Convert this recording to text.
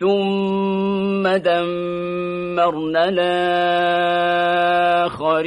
ثم دمرنا الآخرين